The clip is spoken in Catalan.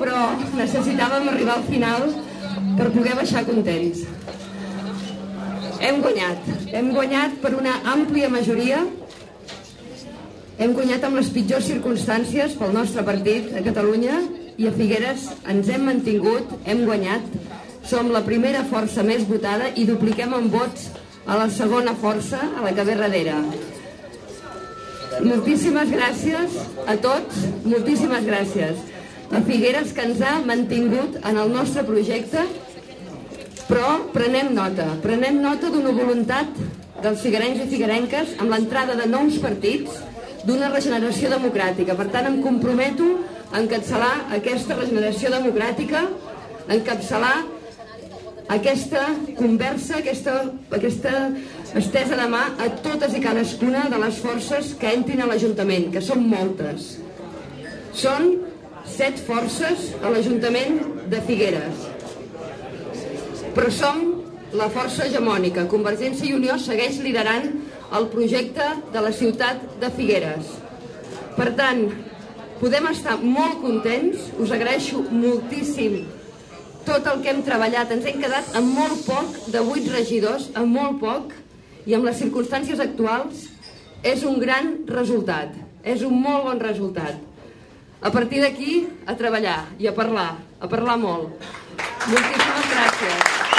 però necessitàvem arribar al final per poder baixar contents. Hem guanyat. Hem guanyat per una àmplia majoria. Hem guanyat amb les pitjors circumstàncies pel nostre partit a Catalunya i a Figueres ens hem mantingut, hem guanyat. Som la primera força més votada i dupliquem en vots a la segona força, a la que ve darrere. Moltíssimes gràcies a tots, moltíssimes gràcies. A Figueres que ens ha mantingut en el nostre projecte, però prenem nota, prenem nota d'una voluntat dels figuerencs i figuerenques amb l'entrada de nous partits d'una regeneració democràtica. Per tant, em comprometo a encapçalar aquesta regeneració democràtica, a encapçalar aquesta conversa, aquesta, aquesta estesa de mà a totes i cadascuna de les forces que entrin a l'Ajuntament, que són moltes. Són set forces a l'Ajuntament de Figueres. Però som la força hegemònica. Convergència i Unió segueix liderant el projecte de la ciutat de Figueres. Per tant, podem estar molt contents, us agraeixo moltíssim tot el que hem treballat. Ens hem quedat amb molt poc, de vuit regidors, amb molt poc, i amb les circumstàncies actuals és un gran resultat. És un molt bon resultat. A partir d'aquí, a treballar i a parlar, a parlar molt. Moltíssimes gràcies.